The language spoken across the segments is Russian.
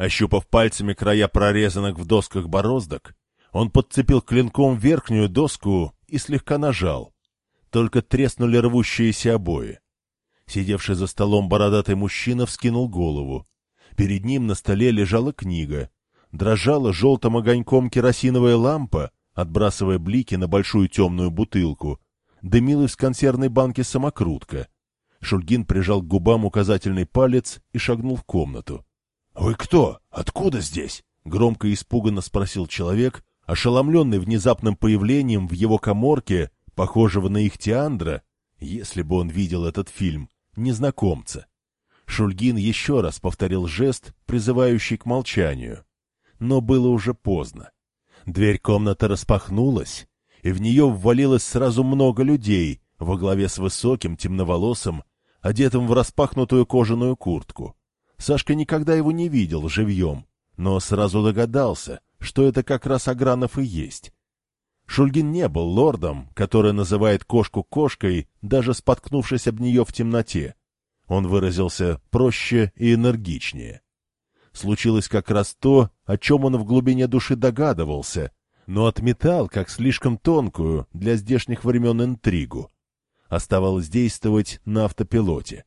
Ощупав пальцами края прорезанных в досках бороздок, он подцепил клинком верхнюю доску и слегка нажал. Только треснули рвущиеся обои. Сидевший за столом бородатый мужчина вскинул голову. Перед ним на столе лежала книга. Дрожала желтым огоньком керосиновая лампа, отбрасывая блики на большую темную бутылку. Дымилась в консервной банке самокрутка. Шульгин прижал к губам указательный палец и шагнул в комнату. — Вы кто? Откуда здесь? — громко и испуганно спросил человек, ошеломленный внезапным появлением в его коморке, похожего на Ихтиандра, если бы он видел этот фильм, незнакомца. Шульгин еще раз повторил жест, призывающий к молчанию. Но было уже поздно. Дверь комнаты распахнулась, и в нее ввалилось сразу много людей, во главе с высоким, темноволосым, одетым в распахнутую кожаную куртку. Сашка никогда его не видел живьем, но сразу догадался, что это как раз Агранов и есть. Шульгин не был лордом, который называет кошку кошкой, даже споткнувшись об нее в темноте. Он выразился проще и энергичнее. Случилось как раз то, о чем он в глубине души догадывался, но отметал как слишком тонкую для здешних времен интригу. Оставалось действовать на автопилоте.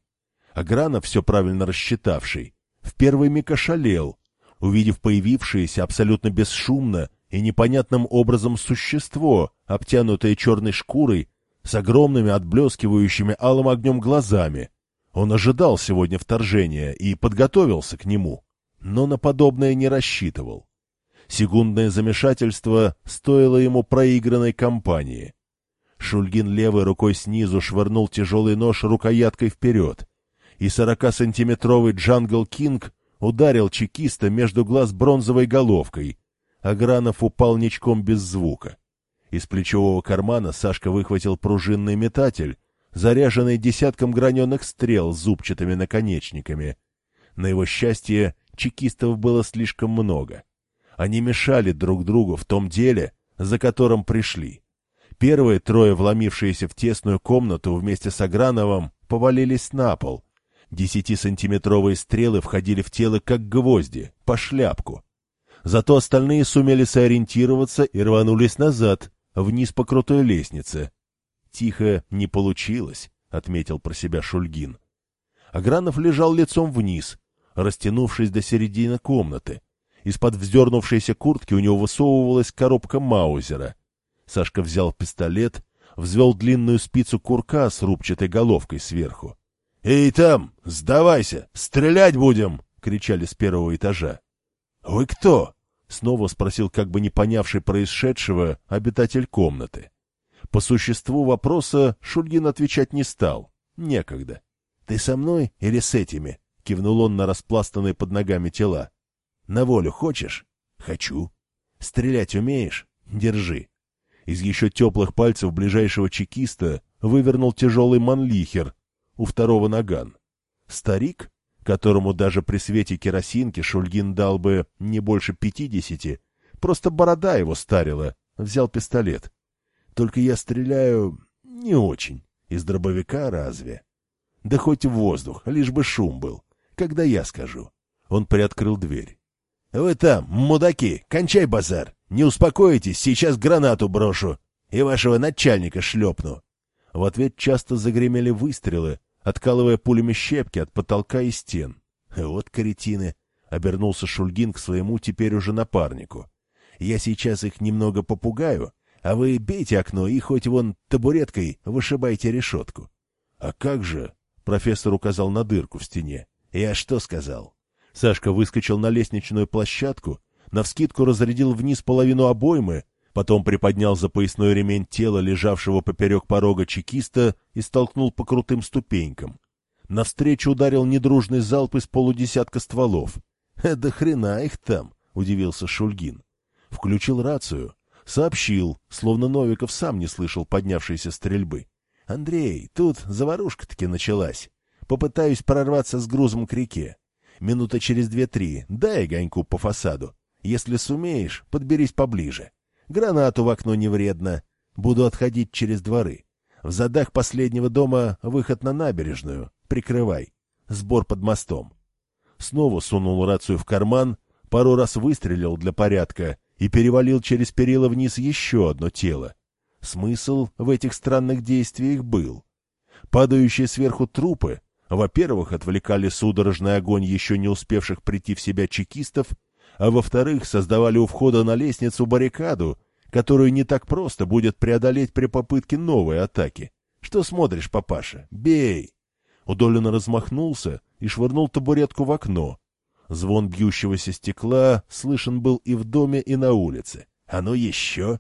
Агранов, все правильно рассчитавший, в первый миг ошалел, увидев появившееся абсолютно бесшумно и непонятным образом существо, обтянутое черной шкурой, с огромными отблескивающими алым огнем глазами. Он ожидал сегодня вторжения и подготовился к нему, но на подобное не рассчитывал. Секундное замешательство стоило ему проигранной кампании. Шульгин левой рукой снизу швырнул тяжелый нож рукояткой вперед, и сорокасантиметровый Jungle King ударил чекиста между глаз бронзовой головкой. Агранов упал ничком без звука. Из плечевого кармана Сашка выхватил пружинный метатель, заряженный десятком граненых стрел с зубчатыми наконечниками. На его счастье, чекистов было слишком много. Они мешали друг другу в том деле, за которым пришли. Первые трое, вломившиеся в тесную комнату вместе с Аграновым, повалились на пол, Десятисантиметровые стрелы входили в тело как гвозди, по шляпку. Зато остальные сумели сориентироваться и рванулись назад, вниз по крутой лестнице. «Тихо не получилось», — отметил про себя Шульгин. Агранов лежал лицом вниз, растянувшись до середины комнаты. Из-под вздернувшейся куртки у него высовывалась коробка Маузера. Сашка взял пистолет, взвел длинную спицу курка с рубчатой головкой сверху. «Эй, там, сдавайся! Стрелять будем!» — кричали с первого этажа. «Вы кто?» — снова спросил как бы не понявший происшедшего обитатель комнаты. По существу вопроса Шульгин отвечать не стал. Некогда. «Ты со мной или с этими?» — кивнул он на распластанные под ногами тела. «На волю хочешь?» «Хочу». «Стрелять умеешь?» «Держи». Из еще теплых пальцев ближайшего чекиста вывернул тяжелый манлихер, у второго наган. Старик, которому даже при свете керосинки Шульгин дал бы не больше пятидесяти, просто борода его старила, взял пистолет. Только я стреляю не очень. Из дробовика разве? Да хоть в воздух, лишь бы шум был. Когда я скажу. Он приоткрыл дверь. — Вы там, мудаки, кончай базар. Не успокоитесь, сейчас гранату брошу. И вашего начальника шлепну. В ответ часто загремели выстрелы, откалывая пулями щепки от потолка и стен. «Вот каретины!» — обернулся Шульгин к своему теперь уже напарнику. «Я сейчас их немного попугаю, а вы бейте окно и хоть вон табуреткой вышибайте решетку». «А как же?» — профессор указал на дырку в стене. «Я что сказал?» Сашка выскочил на лестничную площадку, навскидку разрядил вниз половину обоймы Потом приподнял за поясной ремень тело лежавшего поперек порога чекиста и столкнул по крутым ступенькам. Навстречу ударил недружный залп из полудесятка стволов. «Э, «Да хрена их там!» — удивился Шульгин. Включил рацию. Сообщил, словно Новиков сам не слышал поднявшейся стрельбы. «Андрей, тут заварушка-таки началась. Попытаюсь прорваться с грузом к реке. Минута через две-три дай огоньку по фасаду. Если сумеешь, подберись поближе. Гранату в окно не вредно. Буду отходить через дворы. В задах последнего дома выход на набережную. Прикрывай. Сбор под мостом. Снова сунул рацию в карман, Пару раз выстрелил для порядка и перевалил через перила вниз еще одно тело. Смысл в этих странных действиях был. Падающие сверху трупы, во-первых, отвлекали судорожный огонь еще не успевших прийти в себя чекистов, а во-вторых, создавали у входа на лестницу баррикаду, которую не так просто будет преодолеть при попытке новой атаки. Что смотришь, папаша? Бей! Удолин размахнулся и швырнул табуретку в окно. Звон бьющегося стекла слышен был и в доме, и на улице. А ну еще!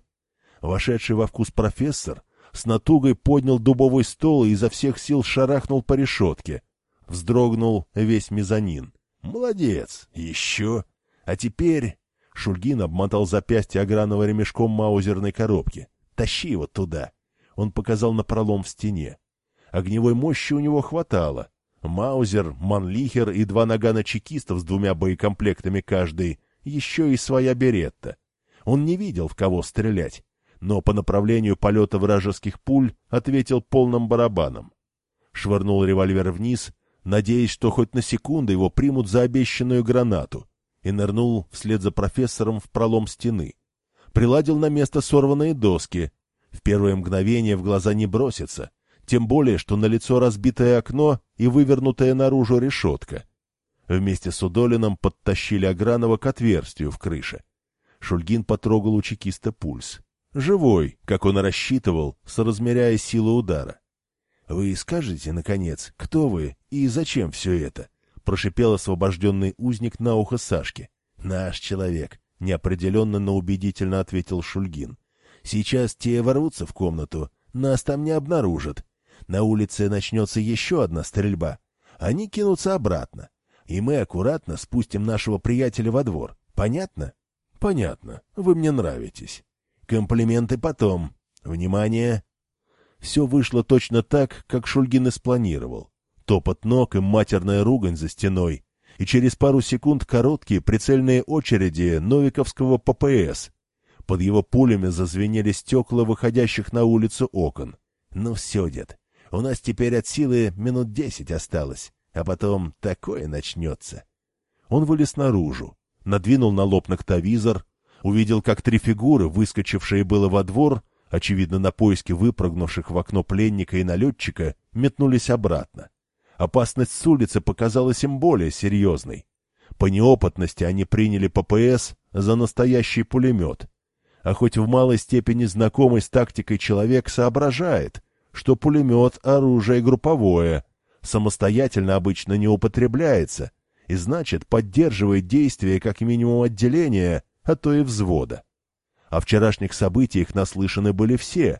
Вошедший во вкус профессор с натугой поднял дубовый стол и изо всех сил шарахнул по решетке. Вздрогнул весь мезонин. Молодец! Еще! А теперь... Шульгин обмотал запястье ограновым ремешком маузерной коробки. «Тащи его туда!» Он показал на пролом в стене. Огневой мощи у него хватало. Маузер, Манлихер и два нагана чекистов с двумя боекомплектами каждый, еще и своя беретта. Он не видел, в кого стрелять, но по направлению полета вражеских пуль ответил полным барабаном. Швырнул револьвер вниз, надеясь, что хоть на секунду его примут за обещанную гранату, и нырнул вслед за профессором в пролом стены. Приладил на место сорванные доски. В первое мгновение в глаза не бросится — тем более, что на лицо разбитое окно и вывернутая наружу решетка. Вместе с Удолином подтащили Агранова к отверстию в крыше. Шульгин потрогал у чекиста пульс. Живой, как он рассчитывал, соразмеряя силу удара. — Вы скажете, наконец, кто вы и зачем все это? — прошипел освобожденный узник на ухо Сашке. — Наш человек, — неопределенно, но убедительно ответил Шульгин. — Сейчас те ворвутся в комнату, нас там не обнаружат, на улице начнется еще одна стрельба. Они кинутся обратно. И мы аккуратно спустим нашего приятеля во двор. Понятно? Понятно. Вы мне нравитесь. Комплименты потом. Внимание! Все вышло точно так, как Шульгин и спланировал. Топот ног и матерная ругань за стеной. И через пару секунд короткие прицельные очереди Новиковского ППС. Под его пулями зазвенели стекла выходящих на улицу окон. Ну все, дед, у нас теперь от силы минут десять осталось, а потом такое начнется. Он вылез наружу, надвинул на лоб ноктовизор, увидел, как три фигуры, выскочившие было во двор, очевидно, на поиски выпрыгнувших в окно пленника и налетчика, метнулись обратно. Опасность с улицы показалась им более серьезной. По неопытности они приняли ППС за настоящий пулемет. А хоть в малой степени знакомый с тактикой человек соображает, что пулемет — оружие групповое, самостоятельно обычно не употребляется, и значит поддерживает действие как минимум отделения, а то и взвода. О вчерашних событиях наслышаны были все,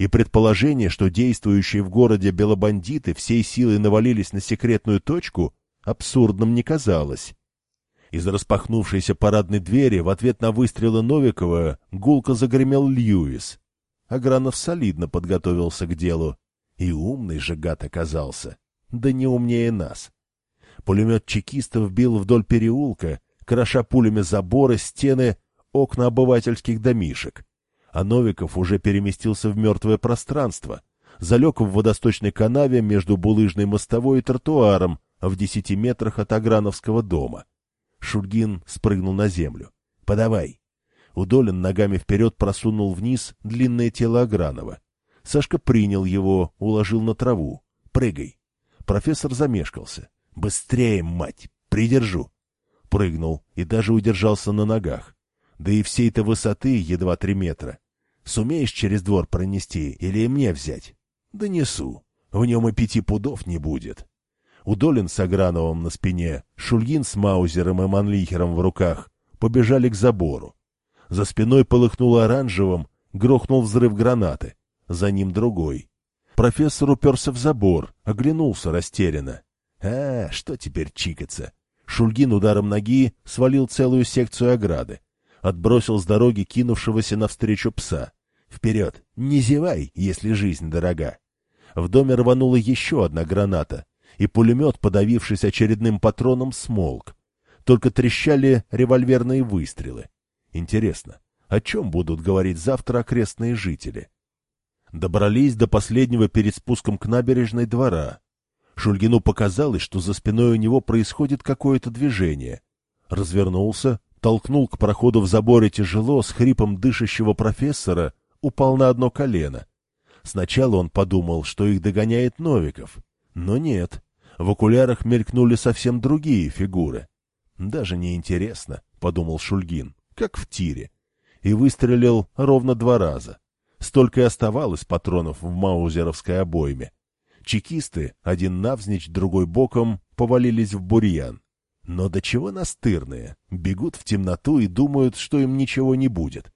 и предположение, что действующие в городе белобандиты всей силой навалились на секретную точку, абсурдным не казалось. Из распахнувшейся парадной двери в ответ на выстрелы Новикова гулко загремел Льюис. Агранов солидно подготовился к делу. И умный же гад оказался. Да не умнее нас. Пулемет чекистов бил вдоль переулка, кроша пулями заборы, стены, окна обывательских домишек. А Новиков уже переместился в мертвое пространство, залег в водосточной канаве между булыжной мостовой и тротуаром в десяти метрах от Аграновского дома. Шульгин спрыгнул на землю. — Подавай. Удолин ногами вперед просунул вниз длинное тело Агранова. Сашка принял его, уложил на траву. «Прыгай!» Профессор замешкался. «Быстрее, мать! Придержу!» Прыгнул и даже удержался на ногах. Да и всей-то высоты едва три метра. Сумеешь через двор пронести или мне взять? Да несу. В нем и пяти пудов не будет. Удолин с Аграновым на спине, Шульгин с Маузером и Манлихером в руках побежали к забору. За спиной полыхнуло оранжевым, грохнул взрыв гранаты. За ним другой. Профессор уперся в забор, оглянулся растерянно. А, что теперь чикаться? Шульгин ударом ноги свалил целую секцию ограды. Отбросил с дороги кинувшегося навстречу пса. Вперед! Не зевай, если жизнь дорога. В доме рванула еще одна граната, и пулемет, подавившись очередным патроном, смолк. Только трещали револьверные выстрелы. Интересно, о чем будут говорить завтра окрестные жители? Добрались до последнего перед спуском к набережной двора. Шульгину показалось, что за спиной у него происходит какое-то движение. Развернулся, толкнул к проходу в заборе тяжело, с хрипом дышащего профессора, упал на одно колено. Сначала он подумал, что их догоняет Новиков, но нет. В окулярах мелькнули совсем другие фигуры. «Даже не интересно», — подумал Шульгин, — «как в тире». И выстрелил ровно два раза. Столько и оставалось патронов в маузеровской обойме. Чекисты, один навзничь, другой боком, повалились в бурьян. Но до чего настырные, бегут в темноту и думают, что им ничего не будет.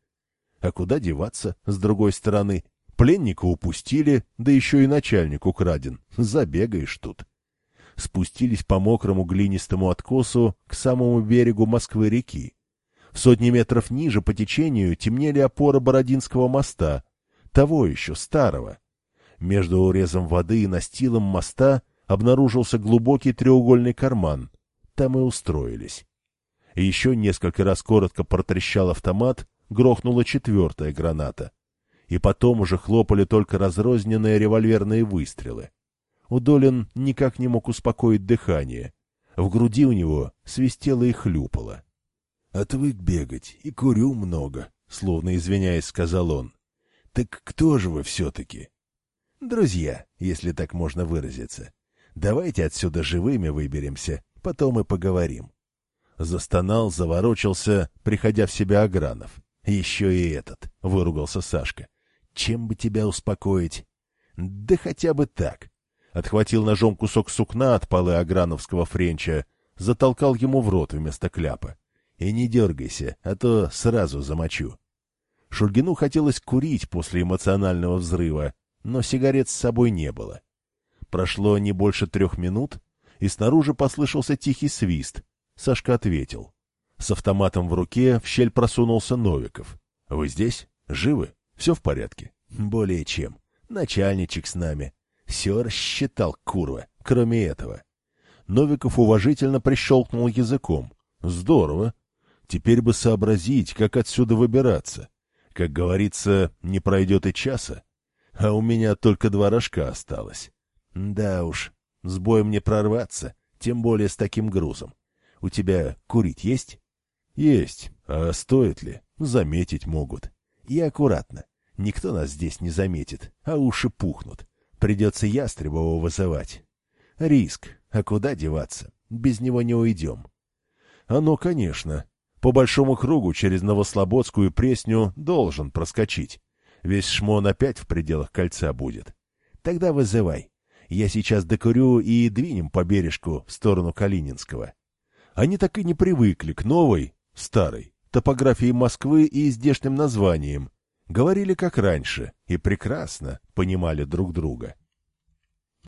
А куда деваться, с другой стороны? Пленника упустили, да еще и начальник украден. Забегаешь тут. Спустились по мокрому глинистому откосу к самому берегу Москвы-реки. Сотни метров ниже по течению темнели опоры Бородинского моста, того еще старого. Между урезом воды и настилом моста обнаружился глубокий треугольный карман. Там и устроились. Еще несколько раз коротко протрещал автомат, грохнула четвертая граната. И потом уже хлопали только разрозненные револьверные выстрелы. Удолин никак не мог успокоить дыхание. В груди у него свистело и хлюпало. — Отвык бегать и курю много, — словно извиняясь, сказал он. — Так кто же вы все-таки? — Друзья, если так можно выразиться. Давайте отсюда живыми выберемся, потом и поговорим. Застонал, заворочился, приходя в себя Агранов. Еще и этот, — выругался Сашка. Чем бы тебя успокоить? Да хотя бы так. Отхватил ножом кусок сукна от полы Аграновского френча, затолкал ему в рот вместо кляпа. И не дергайся, а то сразу замочу. Шульгину хотелось курить после эмоционального взрыва, но сигарет с собой не было. Прошло не больше трех минут, и снаружи послышался тихий свист. Сашка ответил. С автоматом в руке в щель просунулся Новиков. — Вы здесь? Живы? Все в порядке? — Более чем. Начальничек с нами. Все рассчитал, курва, кроме этого. Новиков уважительно прищелкнул языком. Здорово. Теперь бы сообразить, как отсюда выбираться. Как говорится, не пройдет и часа. А у меня только два рожка осталось. Да уж, с боем не прорваться, тем более с таким грузом. У тебя курить есть? Есть. А стоит ли? Заметить могут. И аккуратно. Никто нас здесь не заметит, а уши пухнут. Придется Ястребова вызывать. Риск. А куда деваться? Без него не уйдем. Оно, конечно. По большому кругу через Новослободскую Пресню должен проскочить. Весь шмон опять в пределах кольца будет. Тогда вызывай. Я сейчас докурю и двинем по бережку в сторону Калининского. Они так и не привыкли к новой, старой, топографии Москвы и здешним названиям, Говорили как раньше и прекрасно понимали друг друга.